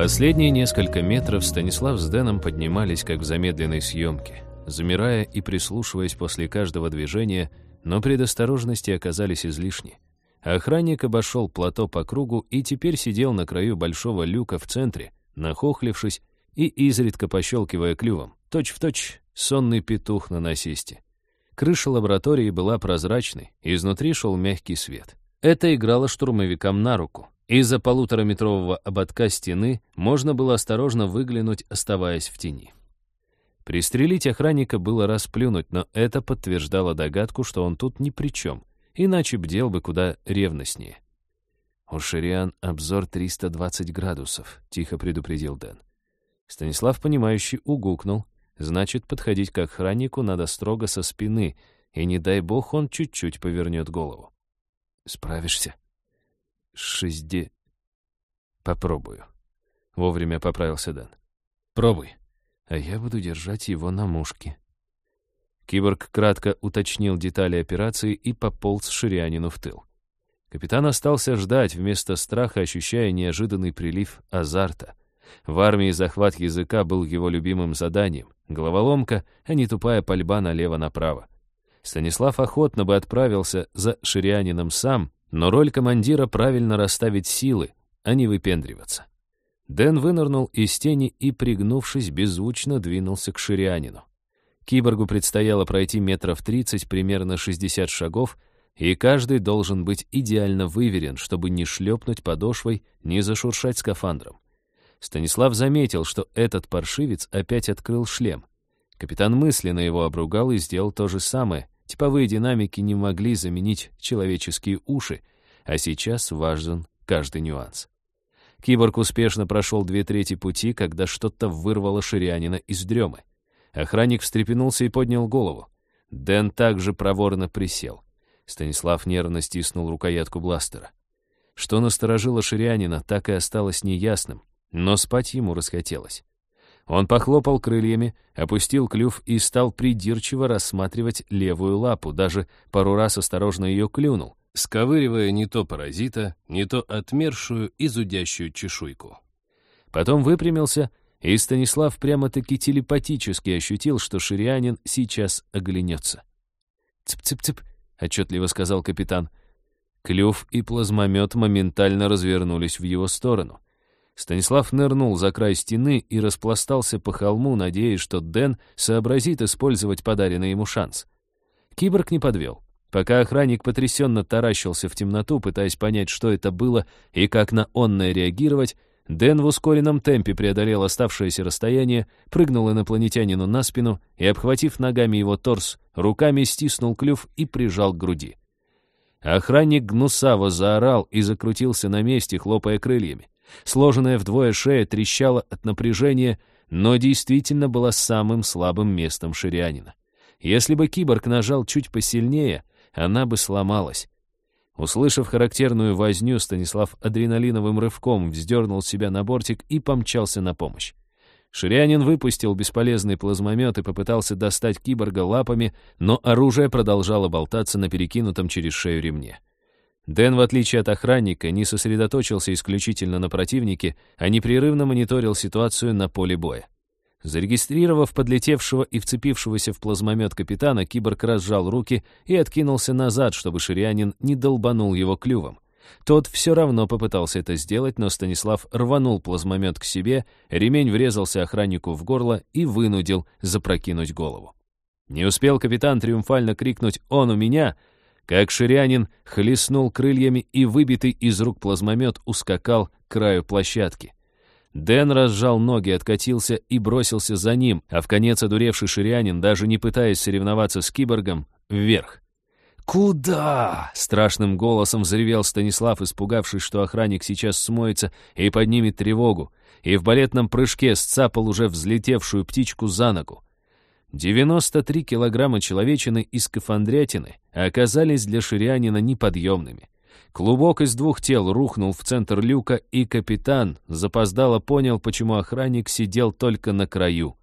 Последние несколько метров Станислав с Дэном поднимались, как в замедленной съемке, замирая и прислушиваясь после каждого движения, но предосторожности оказались излишни. Охранник обошел плато по кругу и теперь сидел на краю большого люка в центре, нахохлившись и изредка пощелкивая клювом, точь-в-точь сонный петух на насесте. Крыша лаборатории была прозрачной, изнутри шел мягкий свет. Это играло штурмовикам на руку. Из-за полутораметрового ободка стены можно было осторожно выглянуть, оставаясь в тени. Пристрелить охранника было расплюнуть, но это подтверждало догадку, что он тут ни при чем, иначе бдел бы куда ревностнее. «У Шириан обзор 320 градусов», — тихо предупредил Дэн. Станислав, понимающий, угукнул, Значит, подходить к охраннику надо строго со спины, и не дай бог он чуть-чуть повернет голову. Справишься? Шестьде... Попробую. Вовремя поправился Дэн. Пробуй. А я буду держать его на мушке. Киборг кратко уточнил детали операции и пополз Ширианину в тыл. Капитан остался ждать, вместо страха ощущая неожиданный прилив азарта. В армии захват языка был его любимым заданием. Головоломка, а не тупая пальба налево-направо. Станислав охотно бы отправился за Ширианином сам, но роль командира правильно расставить силы, а не выпендриваться. Дэн вынырнул из тени и, пригнувшись, беззвучно двинулся к Ширианину. Киборгу предстояло пройти метров 30, примерно 60 шагов, и каждый должен быть идеально выверен, чтобы не шлепнуть подошвой, не зашуршать скафандром. Станислав заметил, что этот паршивец опять открыл шлем. Капитан мысленно его обругал и сделал то же самое. Типовые динамики не могли заменить человеческие уши, а сейчас важен каждый нюанс. Киборг успешно прошел две трети пути, когда что-то вырвало Ширианина из дремы. Охранник встрепенулся и поднял голову. Дэн также проворно присел. Станислав нервно стиснул рукоятку бластера. Что насторожило Ширианина, так и осталось неясным но спать ему расхотелось. Он похлопал крыльями, опустил клюв и стал придирчиво рассматривать левую лапу, даже пару раз осторожно ее клюнул, сковыривая не то паразита, не то отмершую и зудящую чешуйку. Потом выпрямился, и Станислав прямо-таки телепатически ощутил, что ширианин сейчас оглянется. «Цып-цып-цып», — отчетливо сказал капитан. Клюв и плазмомет моментально развернулись в его сторону — Станислав нырнул за край стены и распластался по холму, надеясь, что Дэн сообразит использовать подаренный ему шанс. Киборг не подвел. Пока охранник потрясенно таращился в темноту, пытаясь понять, что это было и как на онное реагировать, Дэн в ускоренном темпе преодолел оставшееся расстояние, прыгнул инопланетянину на спину и, обхватив ногами его торс, руками стиснул клюв и прижал к груди. Охранник гнусаво заорал и закрутился на месте, хлопая крыльями. Сложенная вдвое шея трещала от напряжения, но действительно была самым слабым местом ширянина. Если бы киборг нажал чуть посильнее, она бы сломалась. Услышав характерную возню, Станислав адреналиновым рывком вздернул себя на бортик и помчался на помощь. Ширянин выпустил бесполезный плазмомет и попытался достать киборга лапами, но оружие продолжало болтаться на перекинутом через шею ремне. Дэн, в отличие от охранника, не сосредоточился исключительно на противнике, а непрерывно мониторил ситуацию на поле боя. Зарегистрировав подлетевшего и вцепившегося в плазмомет капитана, киборг разжал руки и откинулся назад, чтобы ширянин не долбанул его клювом. Тот все равно попытался это сделать, но Станислав рванул плазмомет к себе, ремень врезался охраннику в горло и вынудил запрокинуть голову. Не успел капитан триумфально крикнуть «Он у меня!», как ширянин хлестнул крыльями и выбитый из рук плазмомет ускакал к краю площадки. Дэн разжал ноги, откатился и бросился за ним, а в конец одуревший ширянин, даже не пытаясь соревноваться с киборгом, вверх. «Куда?» — страшным голосом взревел Станислав, испугавшись, что охранник сейчас смоется и поднимет тревогу, и в балетном прыжке сцапал уже взлетевшую птичку за ногу. 93 килограмма человечины из скафандрятины оказались для ширянина неподъемными. Клубок из двух тел рухнул в центр люка, и капитан запоздало понял, почему охранник сидел только на краю.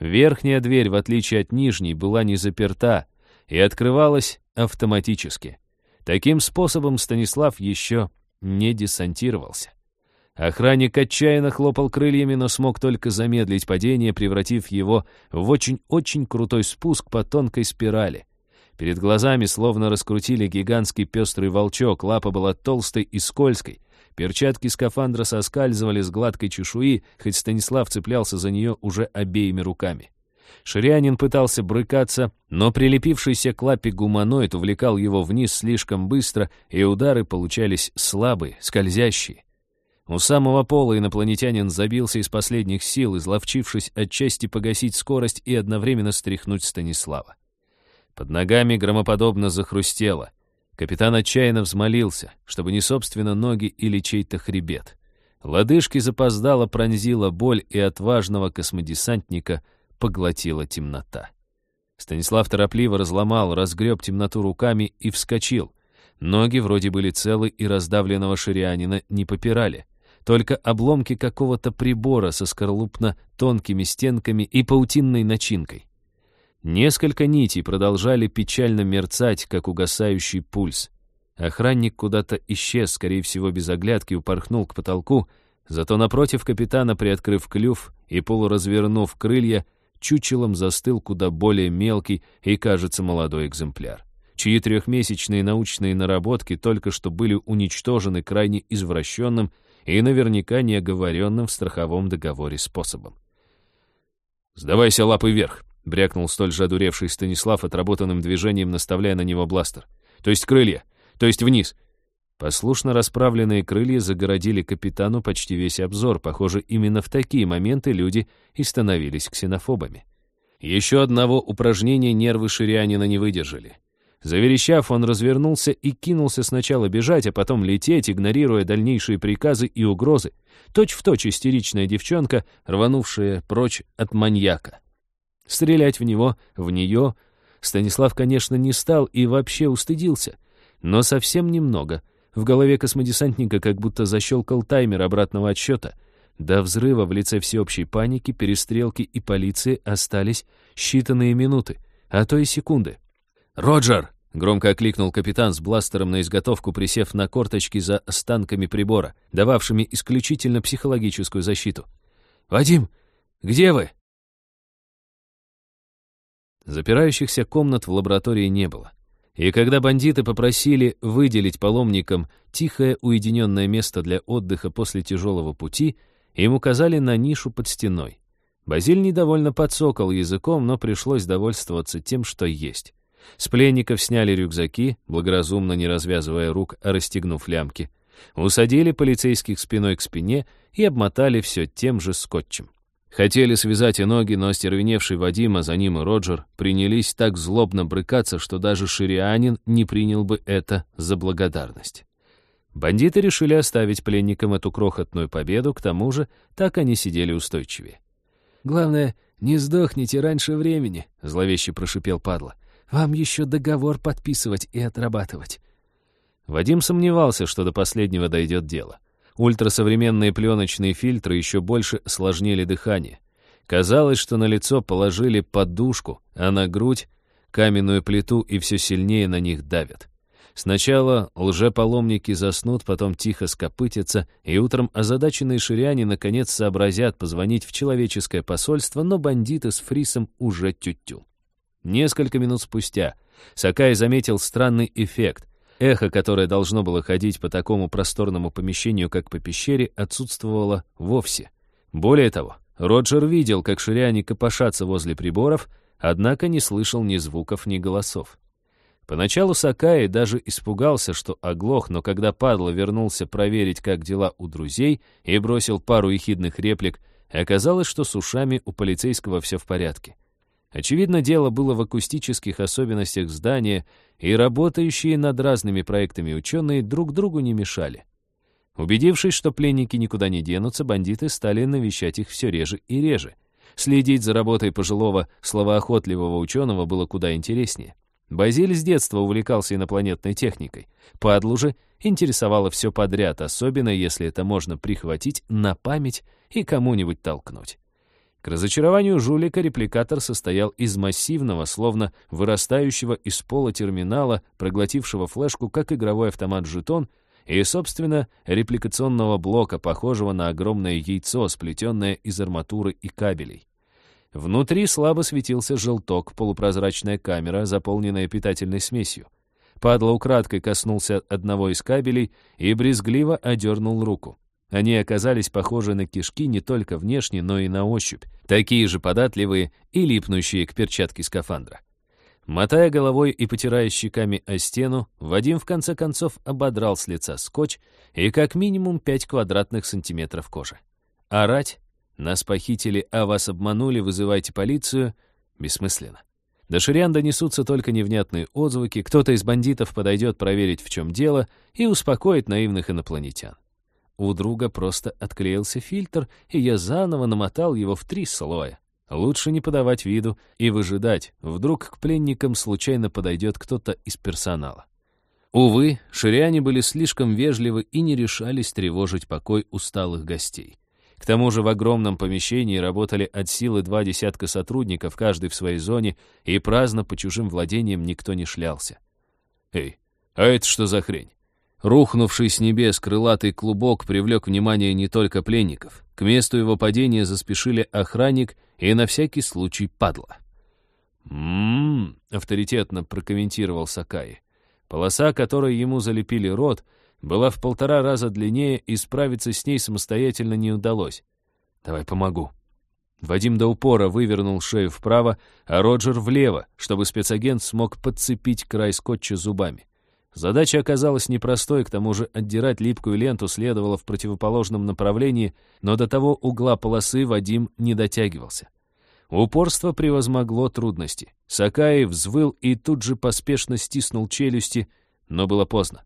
Верхняя дверь, в отличие от нижней, была не заперта и открывалась автоматически. Таким способом Станислав еще не десантировался. Охранник отчаянно хлопал крыльями, но смог только замедлить падение, превратив его в очень-очень крутой спуск по тонкой спирали. Перед глазами словно раскрутили гигантский пестрый волчок, лапа была толстой и скользкой. Перчатки скафандра соскальзывали с гладкой чешуи, хоть Станислав цеплялся за нее уже обеими руками. Ширянин пытался брыкаться, но прилепившийся к лапе гуманоид увлекал его вниз слишком быстро, и удары получались слабые, скользящие. У самого пола инопланетянин забился из последних сил, изловчившись отчасти погасить скорость и одновременно стряхнуть Станислава. Под ногами громоподобно захрустело. Капитан отчаянно взмолился, чтобы не собственно ноги или чей-то хребет. Лодыжки запоздало пронзила боль, и отважного космодесантника поглотила темнота. Станислав торопливо разломал, разгреб темноту руками и вскочил. Ноги вроде были целы и раздавленного ширианина не попирали. Только обломки какого-то прибора со скорлупно-тонкими стенками и паутинной начинкой. Несколько нитей продолжали печально мерцать, как угасающий пульс. Охранник куда-то исчез, скорее всего, без оглядки, упорхнул к потолку, зато напротив капитана, приоткрыв клюв и полуразвернув крылья, чучелом застыл куда более мелкий и, кажется, молодой экземпляр, чьи трехмесячные научные наработки только что были уничтожены крайне извращенным и наверняка неоговоренным в страховом договоре способом. «Сдавайся лапы вверх», — брякнул столь же одуревший Станислав отработанным движением, наставляя на него бластер. «То есть крылья, то есть вниз». Послушно расправленные крылья загородили капитану почти весь обзор. Похоже, именно в такие моменты люди и становились ксенофобами. Еще одного упражнения нервы ширянина не выдержали. Заверещав, он развернулся и кинулся сначала бежать, а потом лететь, игнорируя дальнейшие приказы и угрозы. Точь-в-точь точь истеричная девчонка, рванувшая прочь от маньяка. Стрелять в него, в нее Станислав, конечно, не стал и вообще устыдился. Но совсем немного. В голове космодесантника как будто защелкал таймер обратного отсчета. До взрыва в лице всеобщей паники, перестрелки и полиции остались считанные минуты, а то и секунды. «Роджер!» — громко окликнул капитан с бластером на изготовку, присев на корточки за останками прибора, дававшими исключительно психологическую защиту. «Вадим, где вы?» Запирающихся комнат в лаборатории не было. И когда бандиты попросили выделить паломникам тихое уединенное место для отдыха после тяжелого пути, им указали на нишу под стеной. Базиль недовольно подсокал языком, но пришлось довольствоваться тем, что есть. С пленников сняли рюкзаки, благоразумно не развязывая рук, а расстегнув лямки. Усадили полицейских спиной к спине и обмотали все тем же скотчем. Хотели связать и ноги, но остервеневший Вадим, а за ним и Роджер, принялись так злобно брыкаться, что даже ширианин не принял бы это за благодарность. Бандиты решили оставить пленникам эту крохотную победу, к тому же так они сидели устойчивее. «Главное, не сдохните раньше времени», — зловеще прошипел падла. Вам еще договор подписывать и отрабатывать». Вадим сомневался, что до последнего дойдет дело. Ультрасовременные пленочные фильтры еще больше сложнили дыхание. Казалось, что на лицо положили подушку, а на грудь — каменную плиту и все сильнее на них давят. Сначала лжепаломники заснут, потом тихо скопытятся, и утром озадаченные ширяне наконец сообразят позвонить в человеческое посольство, но бандиты с Фрисом уже тю-тю. Несколько минут спустя Сакай заметил странный эффект. Эхо, которое должно было ходить по такому просторному помещению, как по пещере, отсутствовало вовсе. Более того, Роджер видел, как ширяне копошатся возле приборов, однако не слышал ни звуков, ни голосов. Поначалу Сакай даже испугался, что оглох, но когда падла вернулся проверить, как дела у друзей, и бросил пару ехидных реплик, оказалось, что с ушами у полицейского все в порядке. Очевидно, дело было в акустических особенностях здания, и работающие над разными проектами ученые друг другу не мешали. Убедившись, что пленники никуда не денутся, бандиты стали навещать их все реже и реже. Следить за работой пожилого, словоохотливого ученого было куда интереснее. Базиль с детства увлекался инопланетной техникой. Падлу же интересовало все подряд, особенно если это можно прихватить на память и кому-нибудь толкнуть. К разочарованию жулика репликатор состоял из массивного, словно вырастающего из пола терминала, проглотившего флешку как игровой автомат-жетон, и, собственно, репликационного блока, похожего на огромное яйцо, сплетенное из арматуры и кабелей. Внутри слабо светился желток, полупрозрачная камера, заполненная питательной смесью. Падла украдкой коснулся одного из кабелей и брезгливо одернул руку. Они оказались похожи на кишки не только внешне, но и на ощупь, такие же податливые и липнущие к перчатке скафандра. Мотая головой и потирая щеками о стену, Вадим в конце концов ободрал с лица скотч и как минимум 5 квадратных сантиметров кожи. Орать «Нас похитили, а вас обманули, вызывайте полицию» бессмысленно. До Шириан донесутся только невнятные отзвуки, кто-то из бандитов подойдет проверить, в чем дело, и успокоит наивных инопланетян. У друга просто отклеился фильтр, и я заново намотал его в три слоя. Лучше не подавать виду и выжидать, вдруг к пленникам случайно подойдет кто-то из персонала. Увы, шириане были слишком вежливы и не решались тревожить покой усталых гостей. К тому же в огромном помещении работали от силы два десятка сотрудников, каждый в своей зоне, и праздно по чужим владениям никто не шлялся. «Эй, а это что за хрень?» Рухнувший с небес крылатый клубок привлек внимание не только пленников. К месту его падения заспешили охранник и на всякий случай падла. «М-м-м», авторитетно прокомментировал Сакаи. Полоса, которой ему залепили рот, была в полтора раза длиннее, и справиться с ней самостоятельно не удалось. «Давай помогу». Вадим до упора вывернул шею вправо, а Роджер влево, чтобы спецагент смог подцепить край скотча зубами. Задача оказалась непростой, к тому же отдирать липкую ленту следовало в противоположном направлении, но до того угла полосы Вадим не дотягивался. Упорство превозмогло трудности. Сакаи взвыл и тут же поспешно стиснул челюсти, но было поздно.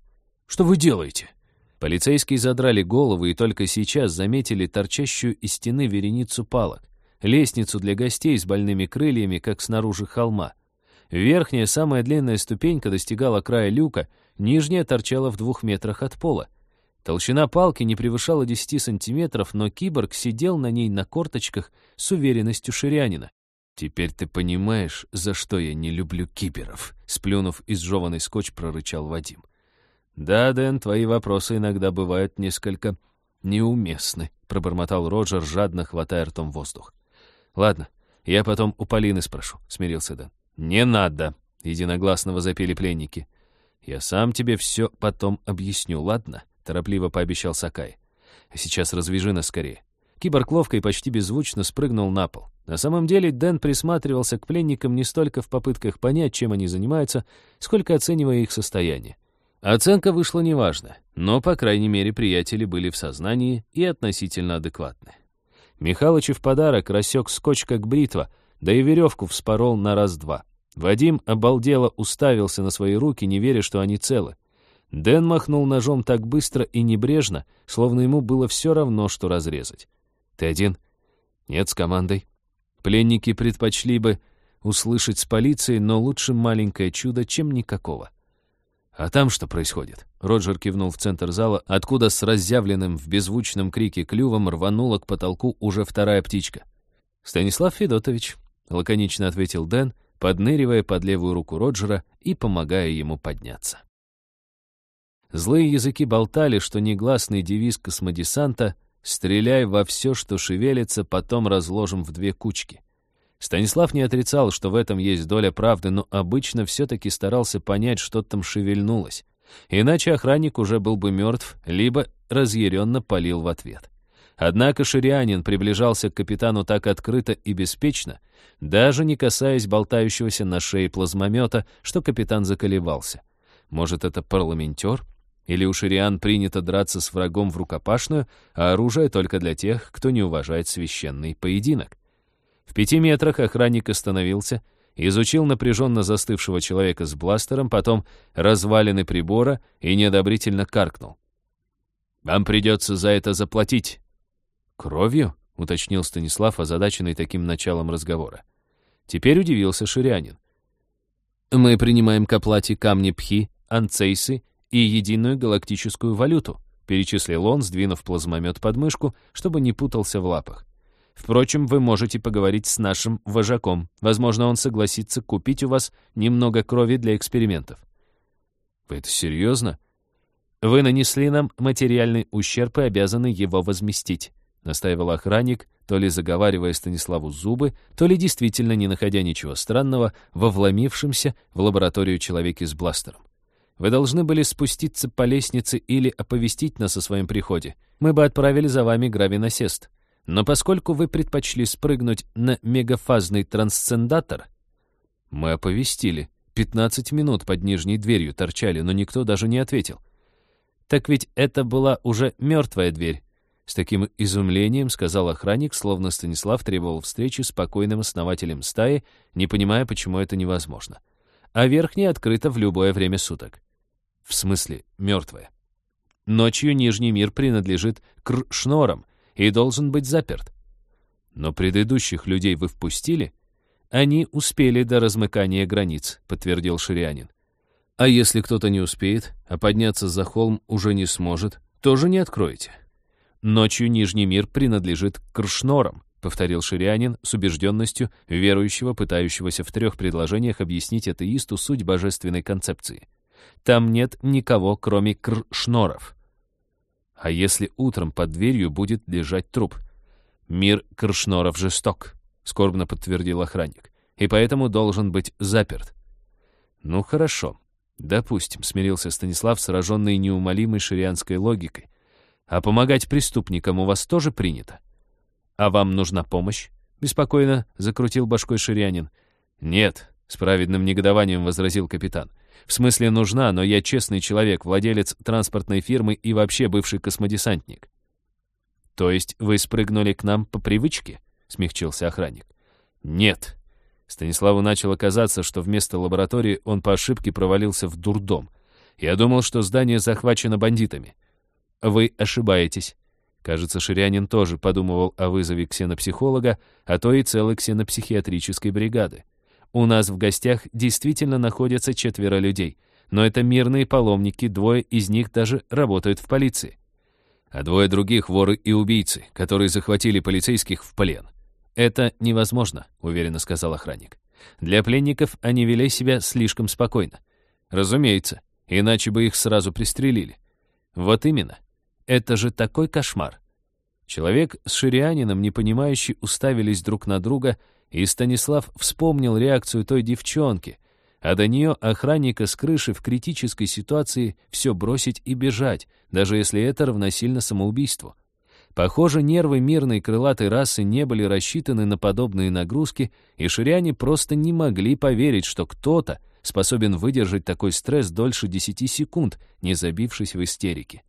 «Что вы делаете?» Полицейские задрали головы и только сейчас заметили торчащую из стены вереницу палок, лестницу для гостей с больными крыльями, как снаружи холма — Верхняя, самая длинная ступенька достигала края люка, нижняя торчала в двух метрах от пола. Толщина палки не превышала 10 сантиметров, но киборг сидел на ней на корточках с уверенностью ширянина. «Теперь ты понимаешь, за что я не люблю киберов», — сплюнув изжеванный скотч, прорычал Вадим. «Да, Дэн, твои вопросы иногда бывают несколько неуместны», — пробормотал Роджер, жадно хватая ртом воздух. «Ладно, я потом у Полины спрошу», — смирился Дэн. «Не надо!» — единогласно возопили пленники. «Я сам тебе все потом объясню, ладно?» — торопливо пообещал Сакай. «А сейчас развяжи нас скорее». Киборг ловко и почти беззвучно спрыгнул на пол. На самом деле Дэн присматривался к пленникам не столько в попытках понять, чем они занимаются, сколько оценивая их состояние. Оценка вышла неважно, но, по крайней мере, приятели были в сознании и относительно адекватны. Михалыч в подарок рассек скотч как бритва — да и веревку вспорол на раз-два. Вадим обалдело уставился на свои руки, не веря, что они целы. Дэн махнул ножом так быстро и небрежно, словно ему было все равно, что разрезать. «Ты один?» «Нет, с командой». Пленники предпочли бы услышать с полицией, но лучше маленькое чудо, чем никакого. «А там что происходит?» Роджер кивнул в центр зала, откуда с разъявленным в беззвучном крике клювом рванула к потолку уже вторая птичка. «Станислав Федотович, — лаконично ответил Дэн, подныривая под левую руку Роджера и помогая ему подняться. Злые языки болтали, что негласный девиз космодесанта «Стреляй во все, что шевелится, потом разложим в две кучки». Станислав не отрицал, что в этом есть доля правды, но обычно все-таки старался понять, что там шевельнулось. Иначе охранник уже был бы мертв, либо разъяренно палил в ответ. Однако ширианин приближался к капитану так открыто и беспечно, даже не касаясь болтающегося на шее плазмомета, что капитан заколебался. Может, это парламентер? Или у шириан принято драться с врагом в рукопашную, а оружие только для тех, кто не уважает священный поединок? В пяти метрах охранник остановился, изучил напряженно застывшего человека с бластером, потом развалины прибора и неодобрительно каркнул. «Вам придется за это заплатить, «Кровью?» — уточнил Станислав, озадаченный таким началом разговора. Теперь удивился Ширянин. «Мы принимаем к оплате камни пхи, анцейсы и единую галактическую валюту», перечислил он, сдвинув плазмомет под мышку, чтобы не путался в лапах. «Впрочем, вы можете поговорить с нашим вожаком. Возможно, он согласится купить у вас немного крови для экспериментов». «Вы это серьезно?» Вы нанесли нам материальный ущерб и обязаны его возместить», — настаивал охранник, то ли заговаривая Станиславу зубы, то ли действительно не находя ничего странного во вломившемся в лабораторию человеке с бластером. «Вы должны были спуститься по лестнице или оповестить нас о своем приходе. Мы бы отправили за вами гравиносест. Но поскольку вы предпочли спрыгнуть на мегафазный трансцендатор...» Мы оповестили. Пятнадцать минут под нижней дверью торчали, но никто даже не ответил. «Так ведь это была уже мертвая дверь», с таким изумлением сказал охранник, словно Станислав требовал встречи с покойным основателем стаи, не понимая, почему это невозможно. А верхняя открыта в любое время суток. В смысле, мертвая. Ночью Нижний мир принадлежит к шнорам и должен быть заперт. Но предыдущих людей вы впустили? Они успели до размыкания границ, подтвердил Ширианин. А если кто-то не успеет, а подняться за холм уже не сможет, тоже не откроете. Ночью Нижний мир принадлежит Кршнорам, повторил Ширианин с убежденностью верующего, пытающегося в трех предложениях объяснить атеисту суть божественной концепции. Там нет никого, кроме Кршноров. А если утром под дверью будет лежать труп? Мир Кршноров жесток, скорбно подтвердил охранник, и поэтому должен быть заперт. Ну хорошо, допустим, смирился Станислав, сраженный неумолимой ширианской логикой. А помогать преступникам у вас тоже принято? А вам нужна помощь? Беспокойно закрутил башкой ширянин. Нет, с праведным негодованием возразил капитан. В смысле нужна, но я честный человек, владелец транспортной фирмы и вообще бывший космодесантник. То есть вы спрыгнули к нам по привычке? Смягчился охранник. Нет. Станиславу начало казаться, что вместо лаборатории он по ошибке провалился в дурдом. Я думал, что здание захвачено бандитами. Вы ошибаетесь. Кажется, Ширянин тоже подумывал о вызове ксенопсихолога, а то и целой ксенопсихиатрической бригады. У нас в гостях действительно находятся четверо людей, но это мирные паломники, двое из них даже работают в полиции. А двое других — воры и убийцы, которые захватили полицейских в плен. «Это невозможно», — уверенно сказал охранник. «Для пленников они вели себя слишком спокойно. Разумеется, иначе бы их сразу пристрелили. Вот именно. Это же такой кошмар. Человек с ширианином, непонимающий, уставились друг на друга, и Станислав вспомнил реакцию той девчонки, а до нее охранника с крыши в критической ситуации все бросить и бежать, даже если это равносильно самоубийству. Похоже, нервы мирной крылатой расы не были рассчитаны на подобные нагрузки, и ширяне просто не могли поверить, что кто-то способен выдержать такой стресс дольше 10 секунд, не забившись в истерике.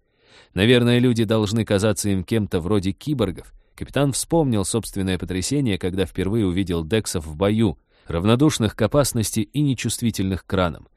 Наверное, люди должны казаться им кем-то вроде киборгов. Капитан вспомнил собственное потрясение, когда впервые увидел Дексов в бою, равнодушных к опасности и нечувствительных к ранам.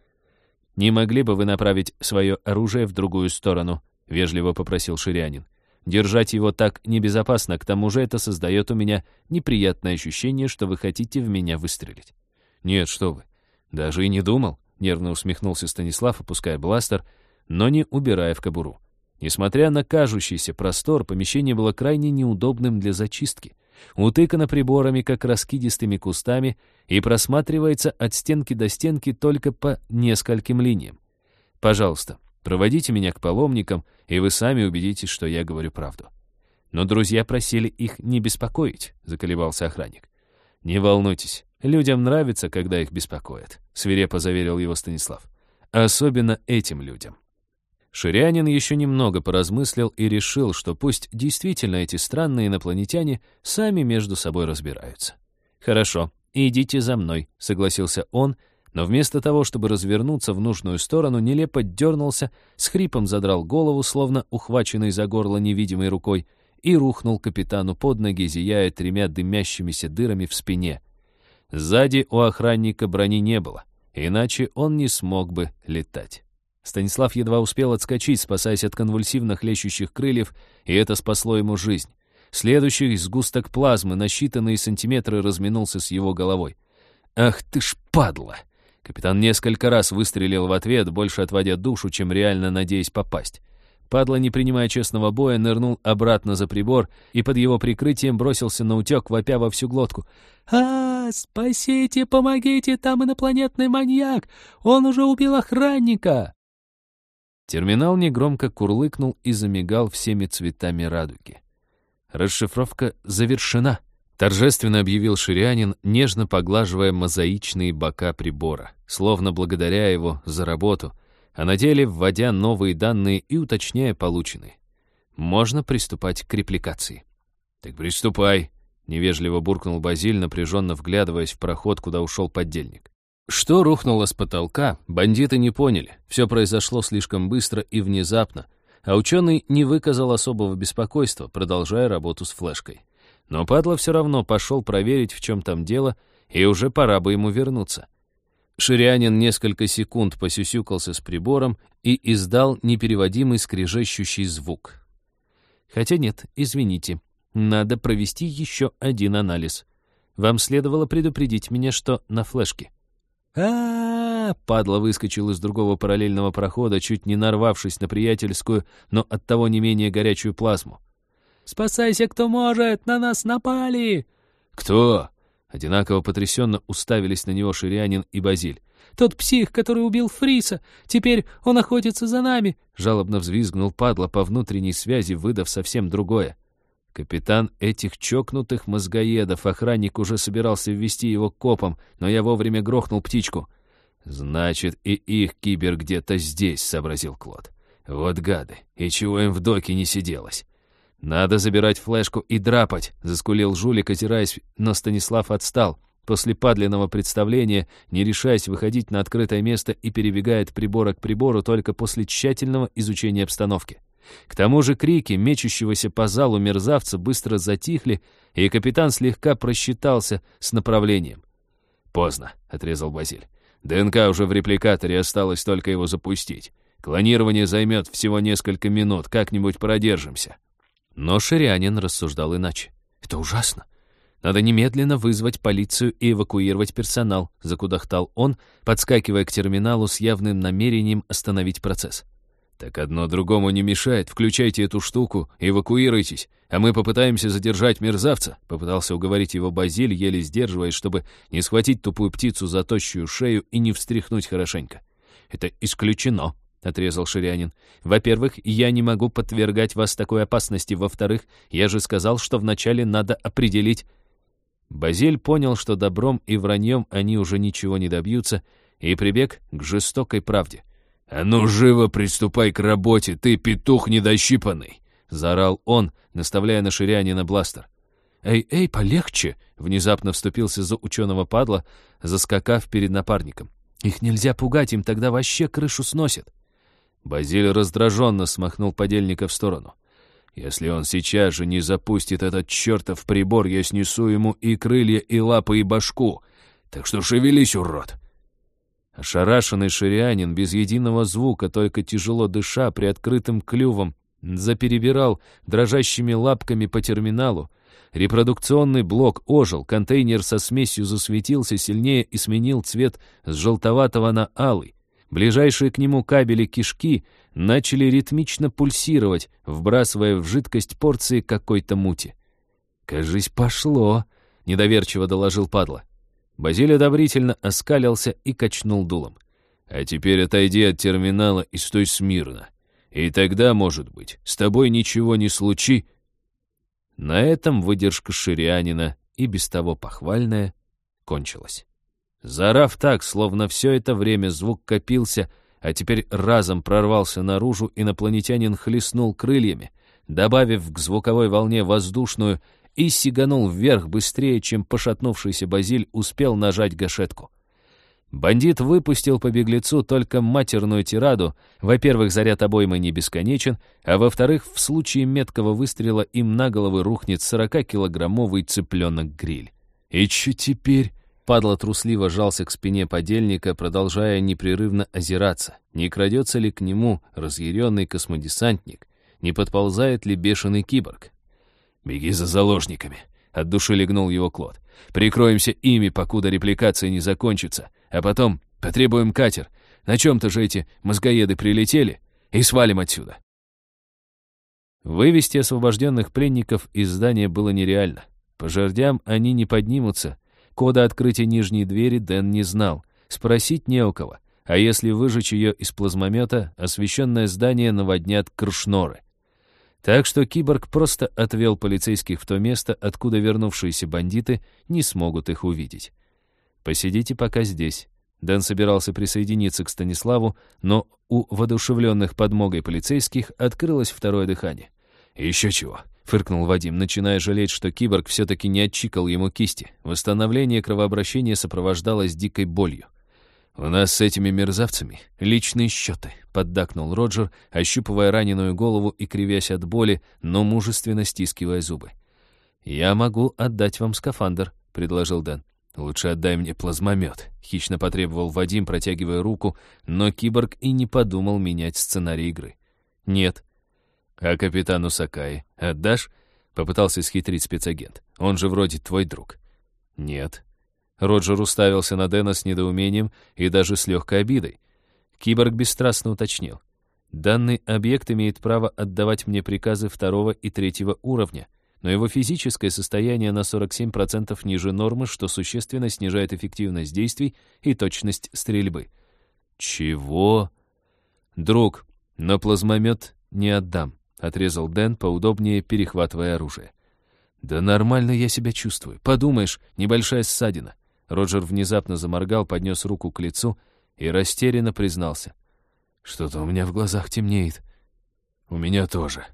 «Не могли бы вы направить свое оружие в другую сторону?» — вежливо попросил Ширянин. «Держать его так небезопасно, к тому же это создает у меня неприятное ощущение, что вы хотите в меня выстрелить». «Нет, что вы, даже и не думал», — нервно усмехнулся Станислав, опуская бластер, но не убирая в кобуру. Несмотря на кажущийся простор, помещение было крайне неудобным для зачистки. Утыкано приборами, как раскидистыми кустами, и просматривается от стенки до стенки только по нескольким линиям. Пожалуйста, проводите меня к паломникам, и вы сами убедитесь, что я говорю правду. Но друзья просили их не беспокоить, заколебался охранник. Не волнуйтесь, людям нравится, когда их беспокоят, свирепо заверил его Станислав. Особенно этим людям. Ширянин еще немного поразмыслил и решил, что пусть действительно эти странные инопланетяне сами между собой разбираются. «Хорошо, идите за мной», — согласился он, но вместо того, чтобы развернуться в нужную сторону, нелепо дернулся, с хрипом задрал голову, словно ухваченный за горло невидимой рукой, и рухнул капитану под ноги, зияя тремя дымящимися дырами в спине. Сзади у охранника брони не было, иначе он не смог бы летать. Станислав едва успел отскочить, спасаясь от конвульсивно хлещущих крыльев, и это спасло ему жизнь. Следующий сгусток плазмы на считанные сантиметры разминулся с его головой. «Ах ты ж падла!» Капитан несколько раз выстрелил в ответ, больше отводя душу, чем реально надеясь попасть. Падла, не принимая честного боя, нырнул обратно за прибор и под его прикрытием бросился на утек, вопя во всю глотку. «А, спасите, помогите, там инопланетный маньяк! Он уже убил охранника!» Терминал негромко курлыкнул и замигал всеми цветами радуги. Расшифровка завершена. Торжественно объявил Ширянин, нежно поглаживая мозаичные бока прибора, словно благодаря его за работу, а на деле вводя новые данные и уточняя полученные. Можно приступать к репликации. «Так приступай», — невежливо буркнул Базиль, напряженно вглядываясь в проход, куда ушел поддельник. Что рухнуло с потолка, бандиты не поняли. Все произошло слишком быстро и внезапно, а ученый не выказал особого беспокойства, продолжая работу с флешкой. Но падла все равно пошел проверить, в чем там дело, и уже пора бы ему вернуться. Ширянин несколько секунд посюсюкался с прибором и издал непереводимый скрежещущий звук. Хотя нет, извините, надо провести еще один анализ. Вам следовало предупредить меня, что на флешке. А, -а, -а Падла выскочил из другого параллельного прохода, чуть не нарвавшись на приятельскую, но оттого не менее горячую плазму. «Спасайся, кто может! На нас напали!» «Кто?» Одинаково потрясенно уставились на него Ширянин и Базиль. «Тот псих, который убил Фриса! Теперь он охотится за нами!» Жалобно взвизгнул падла по внутренней связи, выдав совсем другое. Капитан этих чокнутых мозгоедов, охранник уже собирался ввести его копом, но я вовремя грохнул птичку. «Значит, и их кибер где-то здесь», — сообразил Клод. «Вот гады, и чего им в доке не сиделось?» «Надо забирать флешку и драпать», — заскулил жулик, озираясь, но Станислав отстал. После падленного представления, не решаясь выходить на открытое место и перебегая от прибора к прибору только после тщательного изучения обстановки. К тому же крики мечущегося по залу мерзавца быстро затихли, и капитан слегка просчитался с направлением. «Поздно», — отрезал Базиль. «ДНК уже в репликаторе, осталось только его запустить. Клонирование займет всего несколько минут, как-нибудь продержимся». Но Ширянин рассуждал иначе. «Это ужасно. Надо немедленно вызвать полицию и эвакуировать персонал», закудахтал он, подскакивая к терминалу с явным намерением остановить процесс. «Так одно другому не мешает. Включайте эту штуку, эвакуируйтесь, а мы попытаемся задержать мерзавца», попытался уговорить его Базиль, еле сдерживаясь, чтобы не схватить тупую птицу за тощую шею и не встряхнуть хорошенько. «Это исключено», — отрезал Ширянин. «Во-первых, я не могу подвергать вас такой опасности. Во-вторых, я же сказал, что вначале надо определить...» Базиль понял, что добром и враньем они уже ничего не добьются, и прибег к жестокой правде. «А ну, живо приступай к работе, ты петух недощипанный!» — заорал он, наставляя на Ширянина бластер. «Эй, эй, полегче!» — внезапно вступился за ученого падла, заскакав перед напарником. «Их нельзя пугать, им тогда вообще крышу сносят». Базиль раздраженно смахнул подельника в сторону. «Если он сейчас же не запустит этот чертов прибор, я снесу ему и крылья, и лапы, и башку. Так что шевелись, урод!» Ошарашенный ширианин без единого звука, только тяжело дыша, при открытым клювом, заперебирал дрожащими лапками по терминалу. Репродукционный блок ожил, контейнер со смесью засветился сильнее и сменил цвет с желтоватого на алый. Ближайшие к нему кабели кишки начали ритмично пульсировать, вбрасывая в жидкость порции какой-то мути. «Кажись, пошло», — недоверчиво доложил падла. Базиль одобрительно оскалился и качнул дулом. «А теперь отойди от терминала и стой смирно. И тогда, может быть, с тобой ничего не случи». На этом выдержка Ширианина, и без того похвальная, кончилась. Заорав так, словно все это время звук копился, а теперь разом прорвался наружу, инопланетянин хлестнул крыльями, добавив к звуковой волне воздушную, и сиганул вверх быстрее, чем пошатнувшийся Базиль успел нажать гашетку. Бандит выпустил по беглецу только матерную тираду. Во-первых, заряд обоймы не бесконечен, а во-вторых, в случае меткого выстрела им на головы рухнет 40-килограммовый цыпленок-гриль. «И че теперь?» Падла трусливо жался к спине подельника, продолжая непрерывно озираться. Не крадется ли к нему разъяренный космодесантник? Не подползает ли бешеный киборг? «Беги за заложниками», — от души легнул его Клод. «Прикроемся ими, покуда репликация не закончится, а потом потребуем катер. На чем-то же эти мозгоеды прилетели, и свалим отсюда». Вывести освобожденных пленников из здания было нереально. По жердям они не поднимутся, Кода открытия нижней двери Дэн не знал. Спросить не у кого. а если выжечь ее из плазмомета, освещенное здание наводнят кршноры. Так что киборг просто отвел полицейских в то место, откуда вернувшиеся бандиты не смогут их увидеть. «Посидите пока здесь». Дэн собирался присоединиться к Станиславу, но у воодушевленных подмогой полицейских открылось второе дыхание. «Еще чего», — фыркнул Вадим, начиная жалеть, что киборг все-таки не отчикал ему кисти. Восстановление кровообращения сопровождалось дикой болью. «У нас с этими мерзавцами личные счеты», — поддакнул Роджер, ощупывая раненую голову и кривясь от боли, но мужественно стискивая зубы. «Я могу отдать вам скафандр», — предложил Дэн. «Лучше отдай мне плазмомет», — хищно потребовал Вадим, протягивая руку, но киборг и не подумал менять сценарий игры. «Нет». «А капитану Сакаи отдашь?» — попытался схитрить спецагент. «Он же вроде твой друг». «Нет». Роджер уставился на Дэна с недоумением и даже с легкой обидой. Киборг бесстрастно уточнил. «Данный объект имеет право отдавать мне приказы второго и третьего уровня, но его физическое состояние на 47% ниже нормы, что существенно снижает эффективность действий и точность стрельбы». «Чего?» «Друг, но плазмомет не отдам», — отрезал Дэн, поудобнее перехватывая оружие. «Да нормально я себя чувствую. Подумаешь, небольшая ссадина. Роджер внезапно заморгал, поднес руку к лицу и растерянно признался. «Что-то у меня в глазах темнеет». «У меня тоже».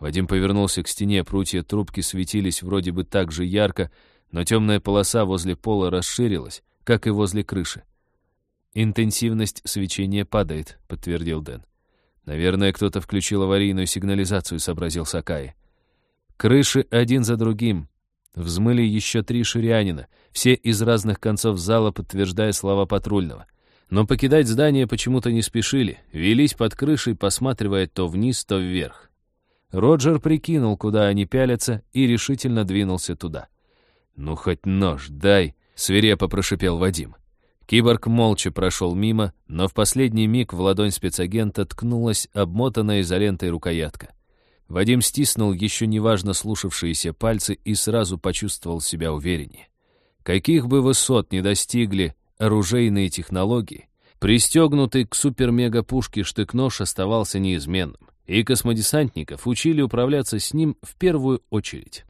Вадим повернулся к стене, прутья трубки светились вроде бы так же ярко, но темная полоса возле пола расширилась, как и возле крыши. «Интенсивность свечения падает», — подтвердил Дэн. «Наверное, кто-то включил аварийную сигнализацию», — сообразил Сакаи. Крыши один за другим, Взмыли еще три ширянина, все из разных концов зала, подтверждая слова патрульного. Но покидать здание почему-то не спешили, велись под крышей, посматривая то вниз, то вверх. Роджер прикинул, куда они пялятся, и решительно двинулся туда. «Ну, хоть нож дай!» — свирепо прошипел Вадим. Киборг молча прошел мимо, но в последний миг в ладонь спецагента ткнулась обмотанная изолентой рукоятка. Вадим стиснул еще неважно слушавшиеся пальцы и сразу почувствовал себя увереннее. Каких бы высот не достигли оружейные технологии, пристегнутый к супер-мега-пушке штык-нож оставался неизменным, и космодесантников учили управляться с ним в первую очередь.